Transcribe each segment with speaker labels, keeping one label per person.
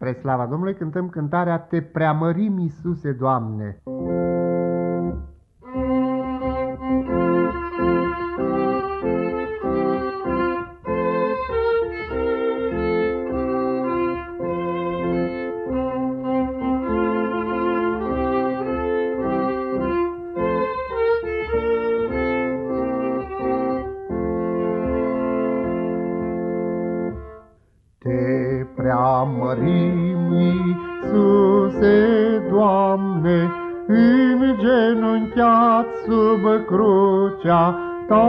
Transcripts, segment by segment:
Speaker 1: Spre slava Domnului cântăm cântarea Te preamărim, Iisuse, Doamne! Te preamărim, Iisuse, Doamne, Îngenunchiat sub crucea Ta,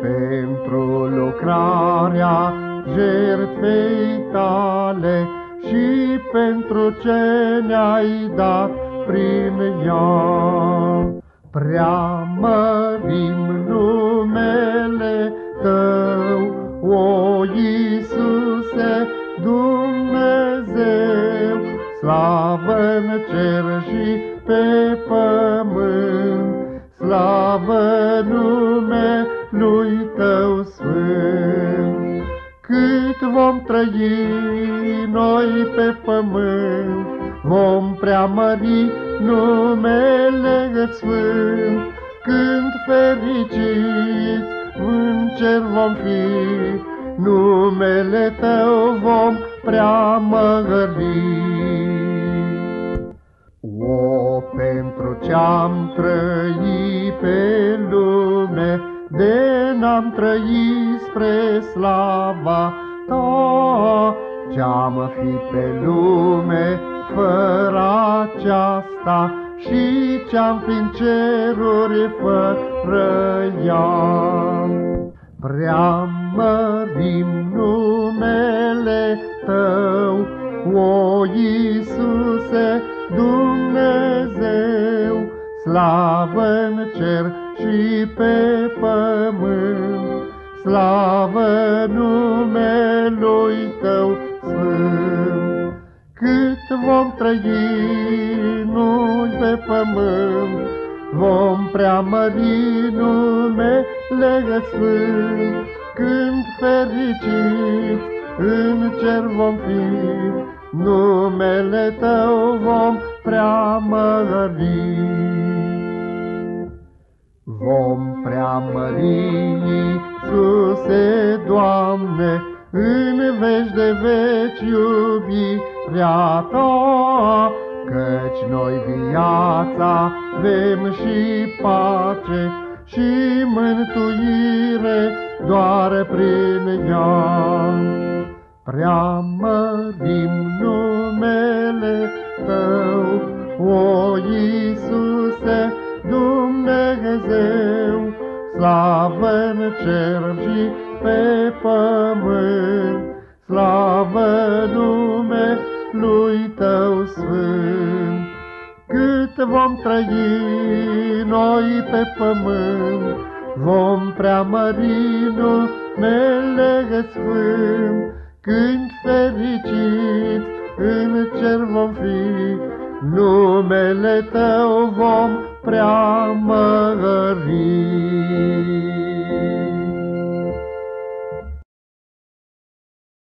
Speaker 1: Pentru lucrarea jertfei Tale Și pentru ce ne-ai dat prin ea. Preamărim numele Tău, o Iisuse, Dumnezeu, slavă în cer și pe pământ, slavă numelui Tău sfânt. Cât vom trăi noi pe pământ, vom preamări numele sfânt, când fericiți în cer vom fi, numele Tău vom preamări. O, pentru ce-am trăit pe lume, de n-am trăit spre slava Ta, ce-am fi pe lume fără aceasta, și ce-am fi în ceruri fără ea. Preamărim numele Tău, o Iisuse, Dumnezeu, slavă în cer și pe pământ, slavă numelui Tău sfânt. Cât vom trăi noi pe pământ, vom preamări numele Sfânt, când fericiți în cer vom fi, numele Tău vom preamări. Vom preamări, Iisuse, Doamne, în veci de veci iubirea Ta, Căci noi viața avem și pace și mântuire doar prin ea. Preamărim numele Tău, o Iisuse, Dumnezeu, slavă în cer și pe pământ, slavă nume lui Tău sfânt. Cât vom trăi noi pe pământ, vom preamări numele sfânt, când fericiți în cer vom fi, numele Tău vom preamări.